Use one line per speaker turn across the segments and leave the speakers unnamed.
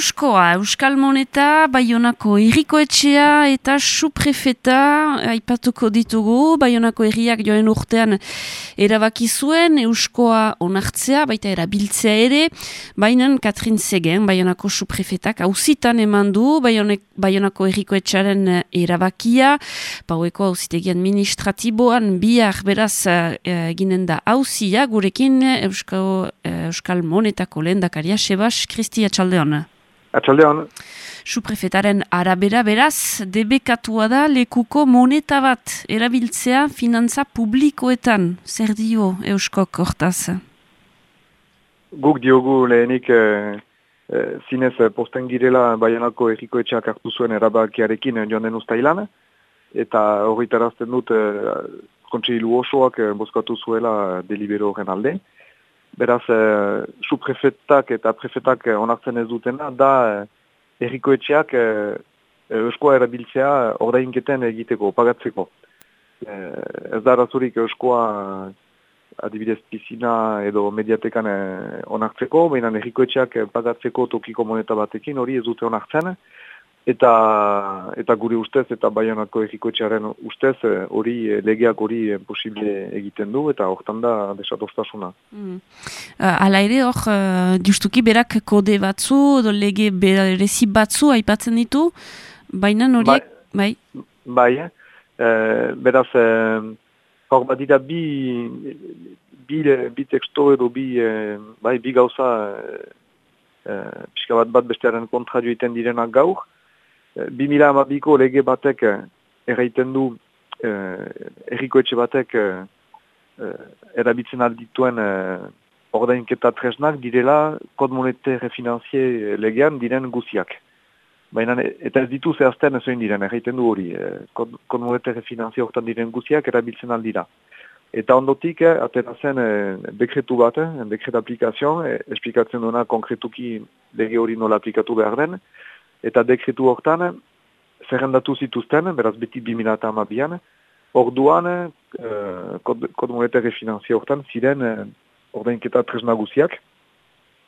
Euskoa, Euskal Moneta, Baionako Erikoetxea eta Suprefeta aipatuko ditugu, Baionako Erriak joen urtean erabaki zuen, Euskoa onartzea, baita erabiltzea ere, bainan Katrin Zegen, Baionako Suprefetak hauzitan eman du, Baionako Erikoetxearen erabakia, paueko hauzitegi administratiboan bihar beraz eginen da hauzia, gurekin Euskal, Euskal Monetako lehendakaria Sebas Kristi Atxaldeon.
Atxaldeon.
Suprefetaren arabera beraz, debekatua da lekuko moneta bat erabiltzea finantza publikoetan. Zer dio Euskok hortaz?
Guk diogu lehenik e, e, zinez posten girela baianako erriko etxeak hartu zuen erabakiarekin joan den ustailan. Eta horretarazten dut e, kontseilu osoak e, boskatu zuela delibero horren alde. Beraz, e, suprefetak eta prefetak onartzen ez dutena, da e, errikoetxeak e, euskoa erabiltzea ordainketen egiteko, pagatzeko. E, ez da razurik euskoa adibidez pizina edo mediatekan e, onartzeko, baina errikoetxeak pagatzeko tokiko moneta batekin hori ez dute onartzen, Eta, eta gure ustez eta baionako errikoetxearen ustez eh, hori eh, legeak hori eh, posible egiten du eta hortan da desatostasuna.
Mm. Hala ere hor, justuki berak kode batzu, edo lege berezi batzu aipatzen ditu, baina horiek, bai?
Bai, bai beraz, hor bat dira bi, bi, bi teksto edo bi, bai, bi gauza e, pixka bat bat bestearen kontra joiten direnak gaur, 2000 amabiko lege batek eh, erraiten du eh, erriko etxe batek eh, eh, erabitzen aldituen eh, ordainketa tresnak direla kod monete refinanzie legean diren guziak. Baina eta ez ditu zehazten ezoin diren, erraiten du hori, eh, kod, kod monete refinanzie hortan diren guziak erabiltzen aldira. Eta ondotik, eh, atera zen eh, dekretu bat, eh, dekret aplikazioan, eh, esplikatzen duena konkretuki lege hori nola aplikatu behar den, eta dekretu hortan zerrendatu zituzten, beraz beti 2008an, orduan uh, kod, kod monetarre finanzia hortan ziren uh, ordainketa tresnaguziak,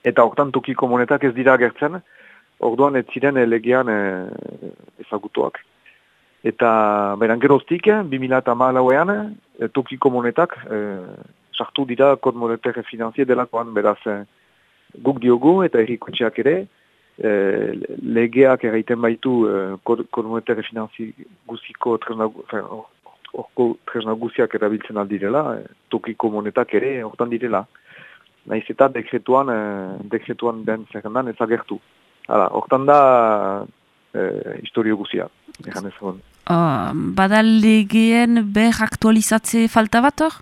eta hortan tokiko monetak ez dira agertzen, orduan ez ziren legean uh, ezagutuak. Eta beran geroztik, 2008an, uh, tokiko monetak sartu uh, dira kod monetarre finanzia delakoan, beraz uh, guk diogu eta errikotxeak ere, Eh, legeak erraiten baitu eh, komunetere finanzi guziko orko tresna guziak erabiltzen aldirela, eh, tokiko monetak ere hortan direla. Naiz eta dekretuan, eh, dekretuan den zerrendan ezagertu. Hala, hortan da eh, historio guzia, egan ez egon.
Uh, bada legeen ber aktualizatze falta bat hor?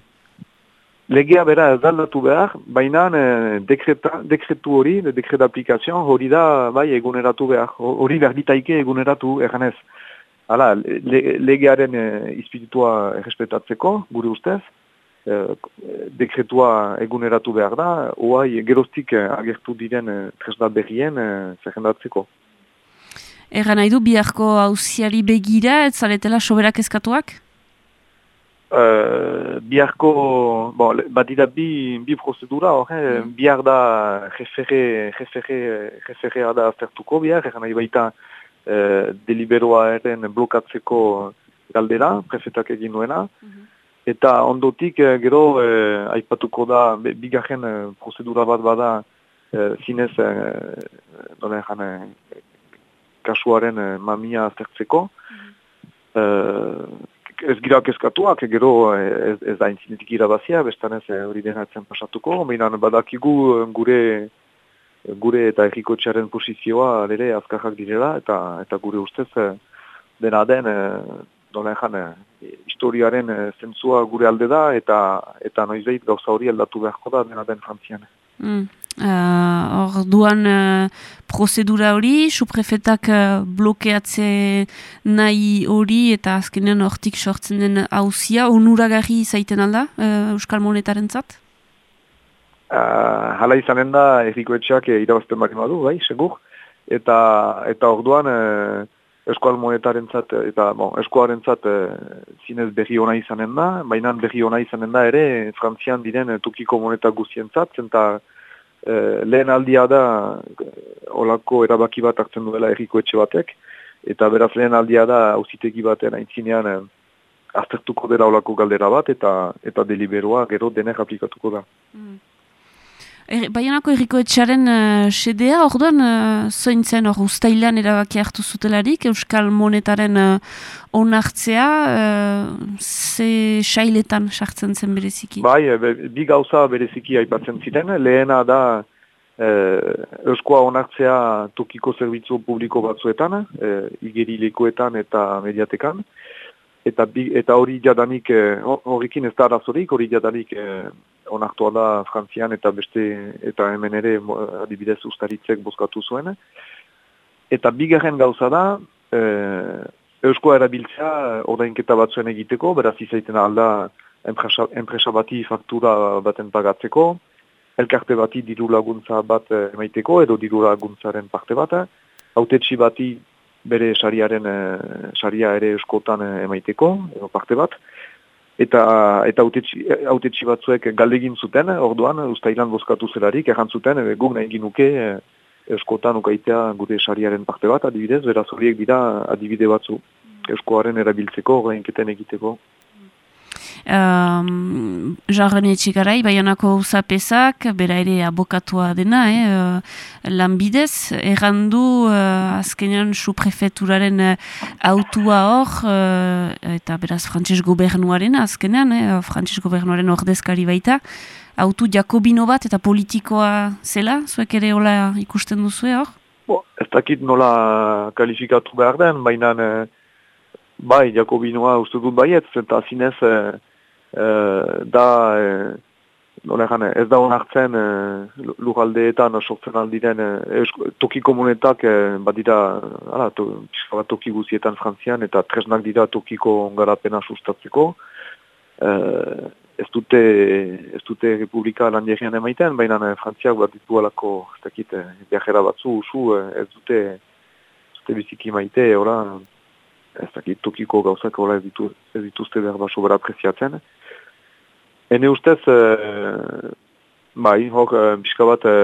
Legea bera ez daldatu behar, baina e, dekretu hori, dekret aplikazioan hori da bai eguneratu behar, hori behar eguneratu eganez. Hala, le, legearen e, izpiritua errespetatzeko, gure ustez, e, dekretua eguneratu behar da, oai geroztik agertu diren e, tresna berrien e, zerrendatzeko.
Egan nahi du biharko hausiari begira, ez zaletela soberak eskatuak?
Uh, biharko, bon, bat dira bi, bi prozedura, hor, eh? mm. bihar da refere, refere, referea da aztertuko bihar, egan nahi baita uh, deliberoa eren blokatzeko galdera, prefetak egin nuena, mm-hmm. eta ondotik uh, gero uh, aipatuko da, bigarren prozedura bat bada uh, zinez, uh, nola egan, kasuaren mamia aztertzeko, mm ez gira kezkatuak, gero ez, ez da intzinetik irabazia, bestan ez eh, hori denatzen pasatuko, baina badakigu eh, gure gure eta erriko txaren posizioa ere azkarrak direla, eta eta gure ustez eh, dena den, donen jan, historiaren zentzua gure alde da, eta eta noizeit gauza hori aldatu beharko da dena den frantzian.
Mm. Uh, duan uh, prozedura hori, suprefetak uh, blokeatze nahi hori eta azkenean hortik sortzen den hausia, onuragarri zaiten alda, uh, Euskal Monetaren zat?
Uh, hala izanen da, errikoetxeak irabazten bari madu, bai, segur. Eta, eta orduan, uh, Euskal Monetaren zat, eta bon, Euskoaren zat, uh, zinez berri hona izanen da, baina berri hona izanen da ere, frantzian diren tukiko moneta guztien zat, zenta lehen aldia da olako erabaki bat hartzen duela erriko etxe batek, eta beraz lehen aldia da hauzitegi batean aintzinean eh, aztertuko dela olako galdera bat, eta eta deliberoa gero denek aplikatuko da. Mm.
Er, Baionako erriko etxaren uh, sedea, orduan, uh, zointzen hor ustailan erabaki hartu zutelarik, Euskal Monetaren uh, onartzea, uh, ze sailetan sartzen zen bereziki?
Bai, be, bi gauza bereziki aipatzen ziren, lehena da uh, Euskoa onartzea tokiko zerbitzu publiko batzuetan, uh, igerilekoetan eta mediatekan, eta eta hori jadanik eh, horrekin ez da arazorik, hori jadanik eh, onartua da Frantzian eta beste eta hemen ere adibidez ustaritzek bozkatu zuen. Eta bigarren gauza da, eh, Euskoa erabiltzea ordainketa batzuen egiteko, beraz izaiten alda enpresa bati faktura baten pagatzeko, elkarte bati diru laguntza bat emaiteko edo diru laguntzaren parte bat, autetxi bati bere sariaren e, saria ere eskotan e, emaiteko, edo parte bat, eta eta autetxi batzuek galdegin zuten, orduan, ustailan bozkatu zelarik, erran zuten, e, guk nahi ginuke e, eskotan ukaitea gure sariaren parte bat, adibidez, beraz horiek dira adibide batzu, eskoaren erabiltzeko, gainketen egiteko
um, jarren etxikarai, baionako usapezak, bera ere abokatua dena, eh, uh, lanbidez, errandu uh, azkenean su prefeturaren uh, autua hor, uh, eta beraz frantses gobernuaren azkenean, eh, frantses gobernuaren ordezkari baita, autu jakobino bat eta politikoa zela, zuek ere hola ikusten duzu hor?
Bo, ez dakit nola kalifikatu behar den, baina bai, jakobinoa uste dut baiet, eta zinez Eh, da e, ez da onartzen e, lugaldeetan sortzen aldiren e, toki komunetak e, bat dira ala, to, toki guzietan frantzian eta tresnak dira tokiko ongarapena sustatzeko. E, ez dute ez dute republika lan emaiten baina e, frantziak bat ditu alako ez dakit viajera batzu usu ez dute ez dute biziki maite ora, ez dakit tokiko gauzak ez, ditu, ez dituzte behar bat sobera apresiatzen Hene ustez, e, bai, hok, e, bizka bat, e,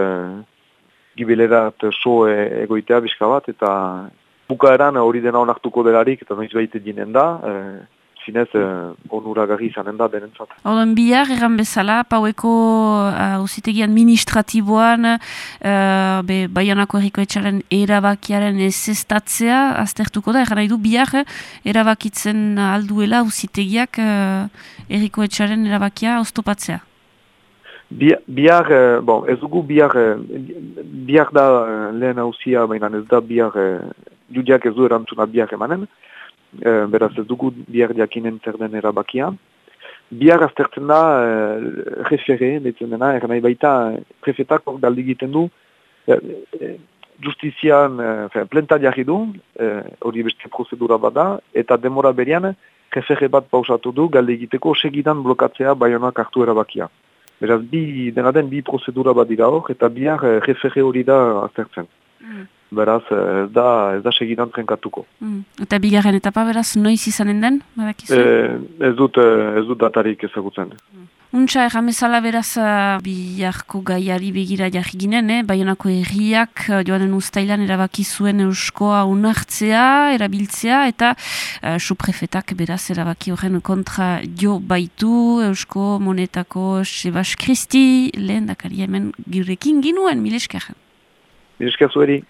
gibilerat so e, egoitea bizka bat, eta bukaeran hori dena onartuko delarik, eta noiz behite dinen da, e, zinez, e, onuragarri izanen da denentzat.
Oden bihar, egan bezala, paueko hausitegi uh, administratiboan, uh, be, baianako erriko etxaren erabakiaren ez estatzea, aztertuko da, egan nahi du, bihar, erabakitzen alduela hausitegiak uh, erriko etxaren erabakia oztopatzea?
Bihar, eh, bon, ez dugu bihar, eh, bihar da eh, lehen hausia, baina ez da bihar, judiak ez du erantzuna bihar emanen, beraz ez dugu bihar diakinen zer den erabakia. Bihar aztertzen da, refere, ditzen dena, eran nahi baita, prefetak hor daldi egiten du, justizian, plenta jarri du, hori beste prozedura bada, eta demora berian, refere bat pausatu du, galde egiteko segidan blokatzea baionak hartu erabakia. Beraz, bi, dena den bi prozedura bat dira hor, eta biar refere hori da aztertzen. Mm. Beraz, ez da, ez da segidan trenkatuko.
Mm. Eta bigarren etapa, beraz, noiz izanen den?
E, ez dut, ez dut datarik ezagutzen. Mm.
Untsa, erramezala beraz uh, biharko gaiari begira jarri ginen, eh? baionako erriak joanen ustailan erabaki zuen euskoa unartzea, erabiltzea, eta uh, suprefetak beraz erabaki horren kontra jo baitu eusko monetako Sebas Kristi, lehen dakari hemen girekin ginuen, mileskerren.
Mileskerzueri.